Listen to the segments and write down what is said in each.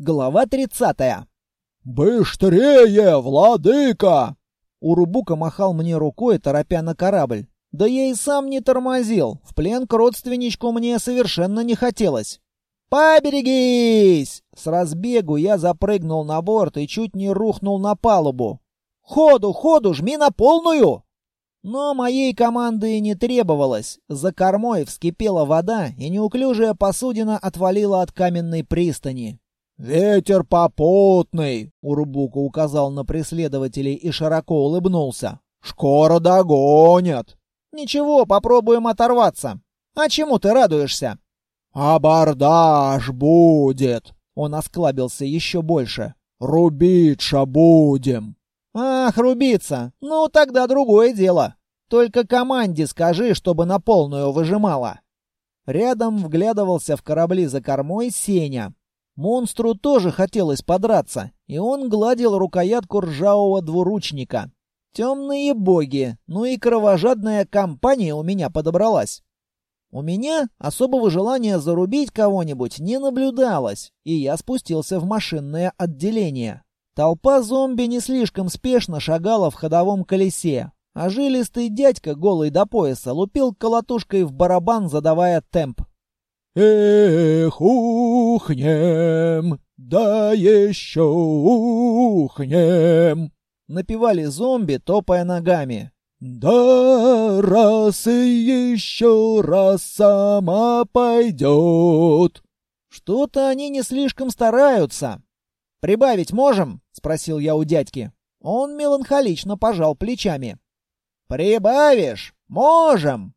Глава 30. «Быстрее, владыка!» Урубука махал мне рукой, торопя на корабль. Да я и сам не тормозил. В плен к родственничку мне совершенно не хотелось. «Поберегись!» С разбегу я запрыгнул на борт и чуть не рухнул на палубу. «Ходу, ходу, жми на полную!» Но моей команды и не требовалось. За кормой вскипела вода, и неуклюжая посудина отвалила от каменной пристани. «Ветер попутный!» — Урубука указал на преследователей и широко улыбнулся. «Скоро догонят!» «Ничего, попробуем оторваться. А чему ты радуешься?» «Абордаж будет!» Он осклабился еще больше. «Рубиться будем!» «Ах, рубиться! Ну, тогда другое дело. Только команде скажи, чтобы на полную выжимала». Рядом вглядывался в корабли за кормой Сеня. Монстру тоже хотелось подраться, и он гладил рукоятку ржавого двуручника. Темные боги, ну и кровожадная компания у меня подобралась. У меня особого желания зарубить кого-нибудь не наблюдалось, и я спустился в машинное отделение. Толпа зомби не слишком спешно шагала в ходовом колесе, а жилистый дядька, голый до пояса, лупил колотушкой в барабан, задавая темп. «Эх, ухнем, да еще ухнем!» Напевали зомби, топая ногами. «Да раз и еще раз сама пойдет!» «Что-то они не слишком стараются!» «Прибавить можем?» — спросил я у дядьки. Он меланхолично пожал плечами. «Прибавишь? Можем!»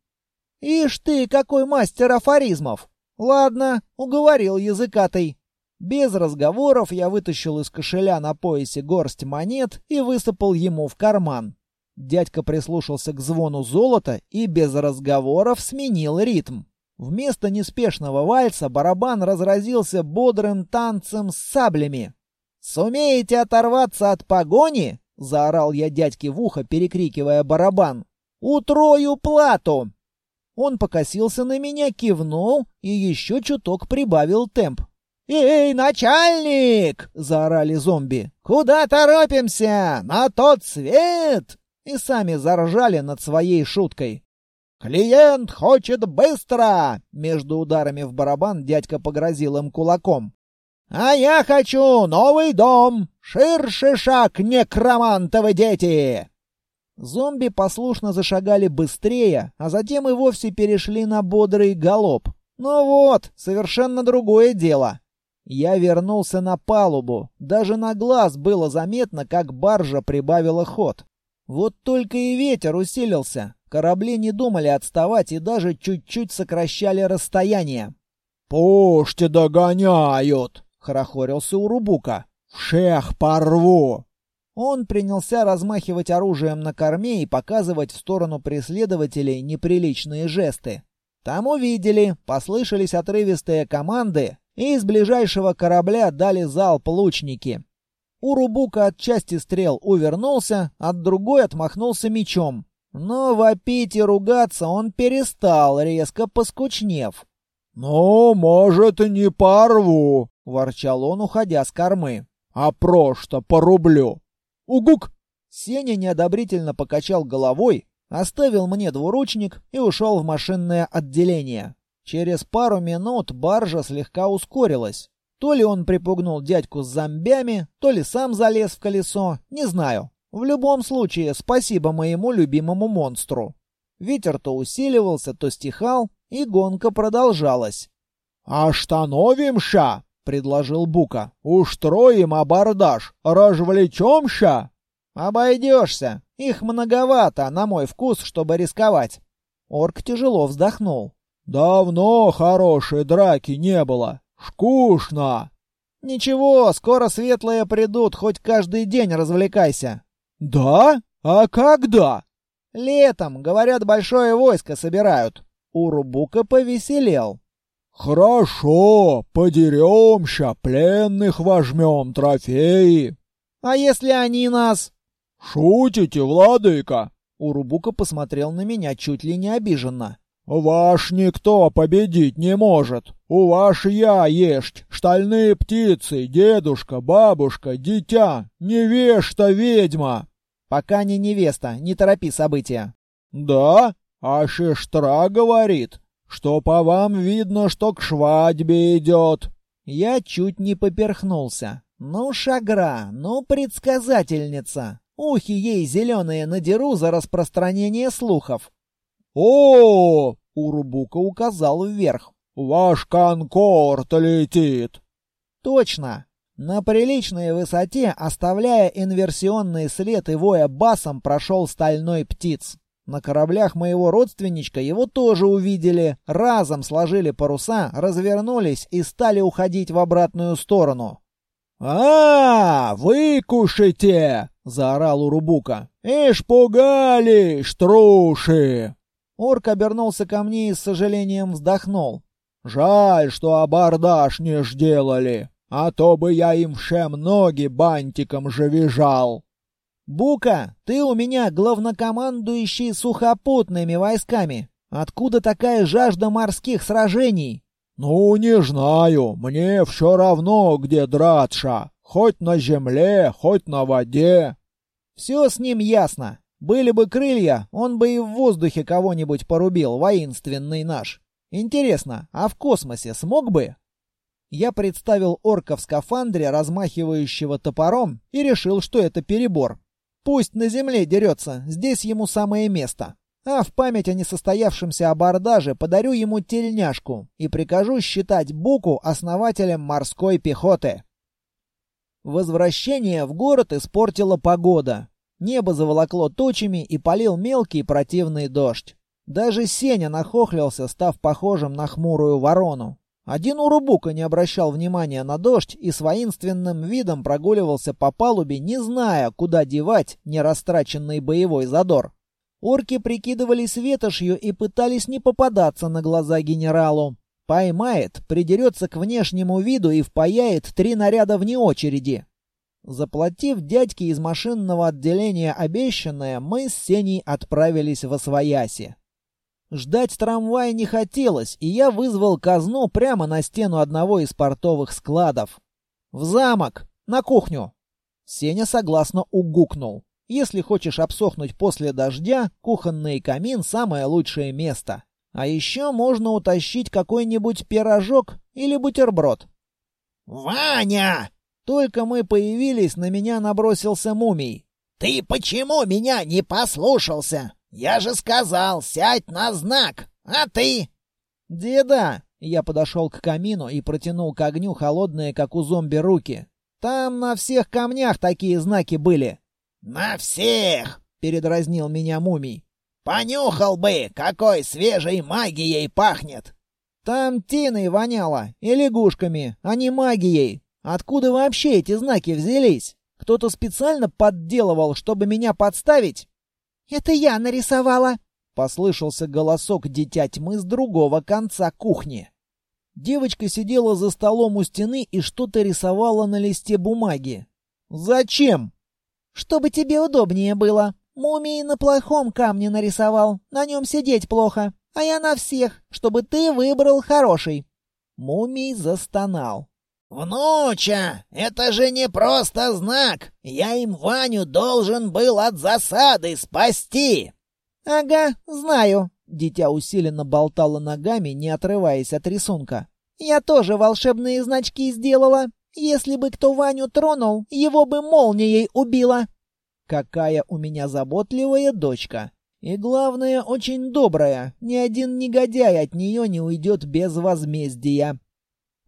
«Ишь ты, какой мастер афоризмов! Ладно, уговорил языкатый». Без разговоров я вытащил из кошеля на поясе горсть монет и высыпал ему в карман. Дядька прислушался к звону золота и без разговоров сменил ритм. Вместо неспешного вальса барабан разразился бодрым танцем с саблями. «Сумеете оторваться от погони?» — заорал я дядьке в ухо, перекрикивая барабан. «Утрою плату!» Он покосился на меня, кивнул и еще чуток прибавил темп. «Эй, начальник!» — заорали зомби. «Куда торопимся? На тот свет!» И сами заржали над своей шуткой. «Клиент хочет быстро!» Между ударами в барабан дядька погрозил им кулаком. «А я хочу новый дом! Ширше шаг, некромантовы дети!» Зомби послушно зашагали быстрее, а затем и вовсе перешли на бодрый галоп. Ну вот, совершенно другое дело. Я вернулся на палубу. Даже на глаз было заметно, как баржа прибавила ход. Вот только и ветер усилился. Корабли не думали отставать и даже чуть-чуть сокращали расстояние. «Пушти догоняют!» хорохорился Урубука. «Всех порву!» Он принялся размахивать оружием на корме и показывать в сторону преследователей неприличные жесты. Там увидели, послышались отрывистые команды, и из ближайшего корабля дали залп лучники. Урубука от части стрел увернулся, от другой отмахнулся мечом. Но вопить и ругаться он перестал, резко поскучнев. «Ну, может, не порву», — ворчал он, уходя с кормы. «А просто порублю». «Угук!» Сеня неодобрительно покачал головой, оставил мне двуручник и ушел в машинное отделение. Через пару минут баржа слегка ускорилась. То ли он припугнул дядьку с зомбями, то ли сам залез в колесо, не знаю. В любом случае, спасибо моему любимому монстру. Ветер то усиливался, то стихал, и гонка продолжалась. «Остановимся!» — предложил Бука. «Устроим абордаж. Развлечемся?» «Обойдешься. Их многовато, на мой вкус, чтобы рисковать». Орк тяжело вздохнул. «Давно хорошей драки не было. Скучно». «Ничего, скоро светлые придут, хоть каждый день развлекайся». «Да? А когда?» «Летом, говорят, большое войско собирают». Урубука повеселел. «Хорошо, подеремся, пленных возьмем, трофеи». «А если они нас?» «Шутите, владыка?» Урубука посмотрел на меня чуть ли не обиженно. «Ваш никто победить не может. У ваш я есть, штальные птицы, дедушка, бабушка, дитя, невеста ведьма». «Пока не невеста, не торопи события». «Да? А Шештра говорит, что по вам видно, что к швадьбе идет». Я чуть не поперхнулся. «Ну, шагра, ну, предсказательница. Ухи ей зеленые надеру за распространение слухов». «О, Урубука указал вверх. «Ваш конкорд летит!» «Точно!» На приличной высоте, оставляя инверсионный след и воя басом, прошел стальной птиц. На кораблях моего родственничка его тоже увидели, разом сложили паруса, развернулись и стали уходить в обратную сторону. «А, выкушите!» — заорал Урубука. «Ишь пугали, штруши!» Орк обернулся ко мне и с сожалением вздохнул. «Жаль, что абордаж не сделали, а то бы я им всем ноги бантиком же вяжал». «Бука, ты у меня главнокомандующий сухопутными войсками. Откуда такая жажда морских сражений?» «Ну, не знаю. Мне все равно, где драться. Хоть на земле, хоть на воде». «Все с ним ясно. Были бы крылья, он бы и в воздухе кого-нибудь порубил, воинственный наш. Интересно, а в космосе смог бы? Я представил орка в скафандре, размахивающего топором, и решил, что это перебор. Пусть на земле дерется, здесь ему самое место. А в память о несостоявшемся абордаже подарю ему тельняшку и прикажу считать Буку основателем морской пехоты. Возвращение в город испортила погода. Небо заволокло тучами и полил мелкий противный дождь. Даже Сеня нахохлился, став похожим на хмурую ворону. Один урубука не обращал внимания на дождь и с воинственным видом прогуливался по палубе, не зная, куда девать нерастраченный боевой задор. Орки прикидывались ветошью и пытались не попадаться на глаза генералу. Поймает, придерется к внешнему виду и впаяет три наряда вне очереди. Заплатив дядьке из машинного отделения обещанное, мы с Сеней отправились в Освояси. Ждать трамвая не хотелось, и я вызвал казну прямо на стену одного из портовых складов. «В замок! На кухню!» Сеня согласно угукнул. «Если хочешь обсохнуть после дождя, кухонный камин — самое лучшее место. А еще можно утащить какой-нибудь пирожок или бутерброд». «Ваня!» Только мы появились, на меня набросился мумий. «Ты почему меня не послушался? Я же сказал, сядь на знак, а ты...» «Деда!» Я подошел к камину и протянул к огню холодные, как у зомби, руки. «Там на всех камнях такие знаки были». «На всех!» — передразнил меня мумий. «Понюхал бы, какой свежей магией пахнет!» «Там тиной воняло и лягушками, а не магией. Откуда вообще эти знаки взялись? Кто-то специально подделывал, чтобы меня подставить? Это я нарисовала, послышался голосок дитя тьмы с другого конца кухни. Девочка сидела за столом у стены и что-то рисовала на листе бумаги. Зачем? Чтобы тебе удобнее было. Мумии на плохом камне нарисовал, на нем сидеть плохо, а я на всех, чтобы ты выбрал хороший. Мумий застонал. «Внуча, это же не просто знак! Я им Ваню должен был от засады спасти!» «Ага, знаю!» Дитя усиленно болтало ногами, не отрываясь от рисунка. «Я тоже волшебные значки сделала. Если бы кто Ваню тронул, его бы молнией убило!» «Какая у меня заботливая дочка!» И главное, очень добрая. Ни один негодяй от нее не уйдет без возмездия.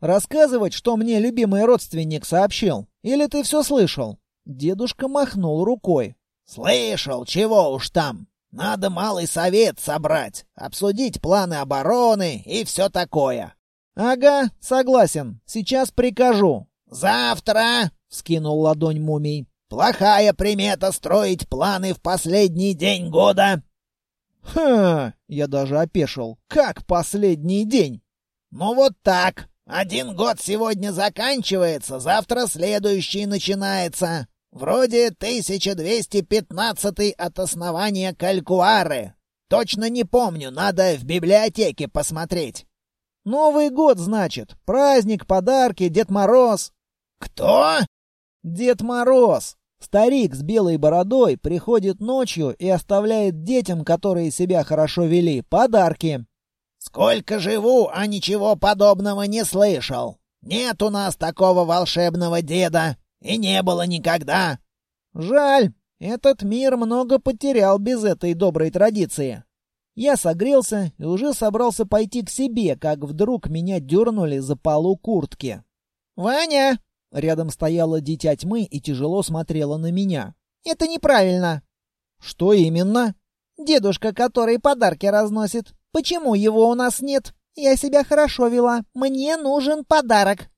Рассказывать, что мне любимый родственник сообщил? Или ты все слышал?» Дедушка махнул рукой. «Слышал, чего уж там. Надо малый совет собрать, обсудить планы обороны и все такое». «Ага, согласен. Сейчас прикажу». «Завтра!» — скинул ладонь мумий. «Плохая примета строить планы в последний день года». «Ха!» — я даже опешил. «Как последний день?» «Ну вот так. Один год сегодня заканчивается, завтра следующий начинается. Вроде 1215 от основания Калькуары. Точно не помню, надо в библиотеке посмотреть». «Новый год, значит. Праздник, подарки, Дед Мороз». «Кто?» «Дед Мороз. Старик с белой бородой приходит ночью и оставляет детям, которые себя хорошо вели, подарки». «Сколько живу, а ничего подобного не слышал. Нет у нас такого волшебного деда, и не было никогда». «Жаль. Этот мир много потерял без этой доброй традиции. Я согрелся и уже собрался пойти к себе, как вдруг меня дернули за полу куртки. «Ваня!» — рядом стояла дитя тьмы и тяжело смотрела на меня. «Это неправильно!» «Что именно?» «Дедушка, который подарки разносит. Почему его у нас нет? Я себя хорошо вела. Мне нужен подарок».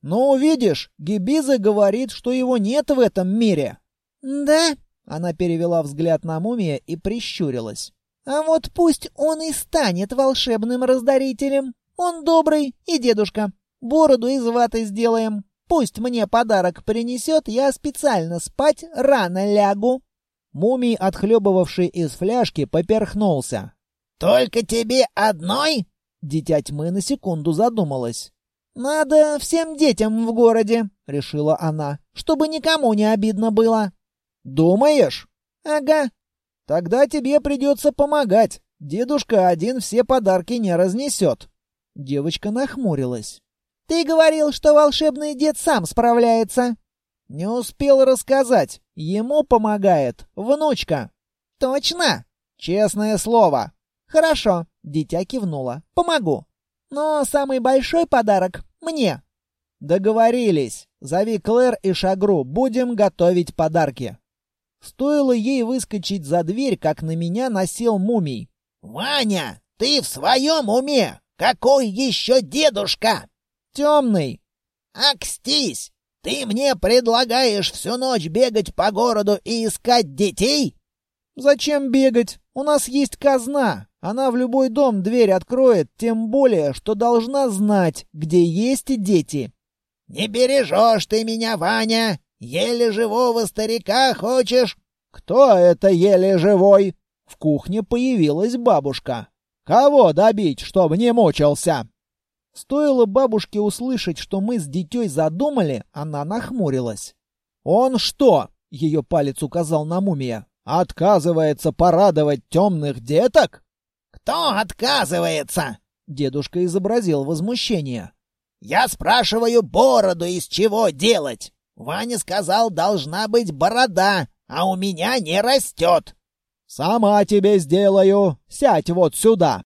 «Ну, видишь, Гибиза говорит, что его нет в этом мире». «Да?» Она перевела взгляд на мумия и прищурилась. «А вот пусть он и станет волшебным раздарителем. Он добрый и дедушка. Бороду из ваты сделаем. Пусть мне подарок принесет, я специально спать рано лягу». Мумий, отхлебывавший из фляжки, поперхнулся. «Только тебе одной?» Дитя тьмы на секунду задумалась. «Надо всем детям в городе», — решила она, — «чтобы никому не обидно было». «Думаешь?» «Ага». «Тогда тебе придется помогать. Дедушка один все подарки не разнесет». Девочка нахмурилась. «Ты говорил, что волшебный дед сам справляется». «Не успел рассказать. Ему помогает внучка». «Точно?» «Честное слово». «Хорошо», — дитя кивнула. «Помогу. Но самый большой подарок мне». «Договорились. Зови Клэр и Шагру. Будем готовить подарки». Стоило ей выскочить за дверь, как на меня насел мумий. «Ваня, ты в своем уме? Какой еще дедушка?» «Темный». «Акстись! Ты мне предлагаешь всю ночь бегать по городу и искать детей?» «Зачем бегать? У нас есть казна. Она в любой дом дверь откроет, тем более, что должна знать, где есть дети». «Не бережешь ты меня, Ваня! Еле живого старика хочешь?» «Кто это еле живой?» В кухне появилась бабушка. «Кого добить, чтобы не мучился?» Стоило бабушке услышать, что мы с дитей задумали, она нахмурилась. «Он что?» — ее палец указал на мумия. «Отказывается порадовать темных деток?» «Кто отказывается?» — дедушка изобразил возмущение. «Я спрашиваю бороду из чего делать?» Ваня сказал, должна быть борода, а у меня не растет. Сама тебе сделаю. Сядь вот сюда.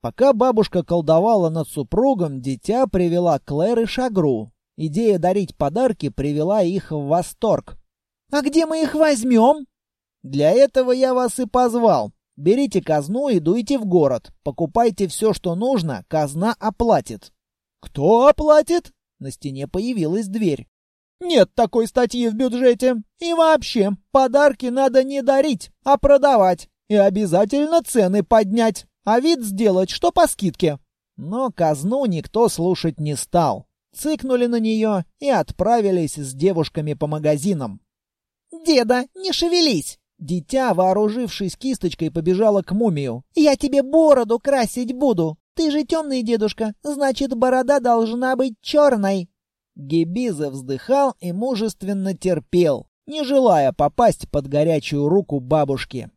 Пока бабушка колдовала над супругом, дитя привела Клэр и Шагру. Идея дарить подарки привела их в восторг. «А где мы их возьмем?» «Для этого я вас и позвал. Берите казну и дуйте в город. Покупайте все, что нужно, казна оплатит». «Кто оплатит?» На стене появилась дверь. Нет такой статьи в бюджете. И вообще, подарки надо не дарить, а продавать. И обязательно цены поднять, а вид сделать, что по скидке. Но казну никто слушать не стал. Цыкнули на нее и отправились с девушками по магазинам. «Деда, не шевелись!» Дитя, вооружившись кисточкой, побежала к мумию. «Я тебе бороду красить буду! Ты же темный дедушка, значит, борода должна быть черной!» Гебиза вздыхал и мужественно терпел, не желая попасть под горячую руку бабушки.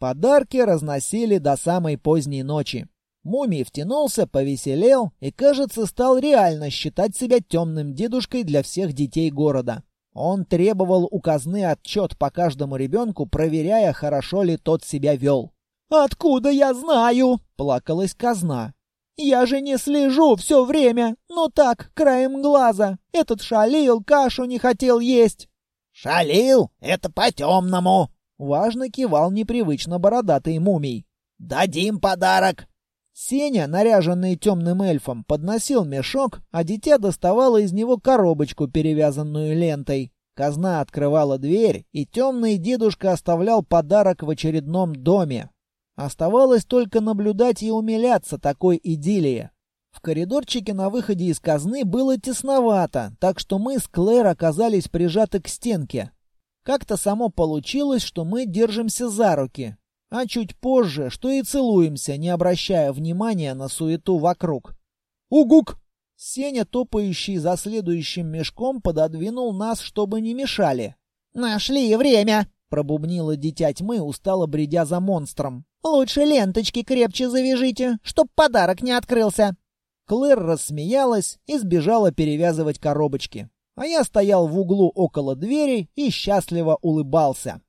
Подарки разносили до самой поздней ночи. Мумий втянулся, повеселел и, кажется, стал реально считать себя темным дедушкой для всех детей города. Он требовал у казны отчет по каждому ребенку, проверяя, хорошо ли тот себя вел. «Откуда я знаю?» — плакалась казна. Я же не слежу все время, но так, краем глаза. Этот шалил, кашу не хотел есть. Шалил? Это по-темному. Важно кивал непривычно бородатый мумий. Дадим подарок. Сеня, наряженный темным эльфом, подносил мешок, а дитя доставало из него коробочку, перевязанную лентой. Казна открывала дверь, и темный дедушка оставлял подарок в очередном доме. Оставалось только наблюдать и умиляться такой идиллии. В коридорчике на выходе из казны было тесновато, так что мы с Клэр оказались прижаты к стенке. Как-то само получилось, что мы держимся за руки. А чуть позже, что и целуемся, не обращая внимания на суету вокруг. «Угук!» Сеня, топающий за следующим мешком, пододвинул нас, чтобы не мешали. «Нашли время!» — пробубнила дитя тьмы, устало бредя за монстром. «Лучше ленточки крепче завяжите, чтоб подарок не открылся!» Клэр рассмеялась и сбежала перевязывать коробочки. А я стоял в углу около двери и счастливо улыбался.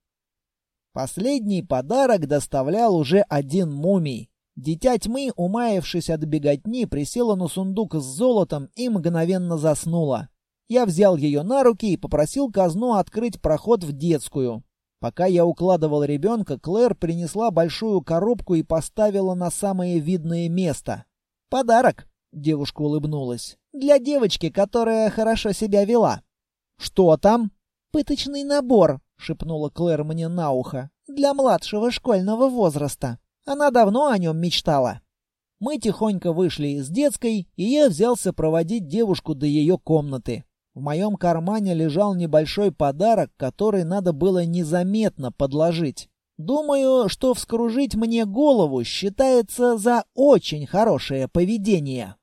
Последний подарок доставлял уже один мумий. Дитя тьмы, умаявшись от беготни, присела на сундук с золотом и мгновенно заснула. Я взял ее на руки и попросил казну открыть проход в детскую. Пока я укладывал ребенка, Клэр принесла большую коробку и поставила на самое видное место. «Подарок!» — девушка улыбнулась. «Для девочки, которая хорошо себя вела». «Что там?» «Пыточный набор», — шепнула Клэр мне на ухо. «Для младшего школьного возраста». Она давно о нем мечтала. Мы тихонько вышли из детской, и я взялся проводить девушку до ее комнаты. В моем кармане лежал небольшой подарок, который надо было незаметно подложить. Думаю, что вскружить мне голову считается за очень хорошее поведение.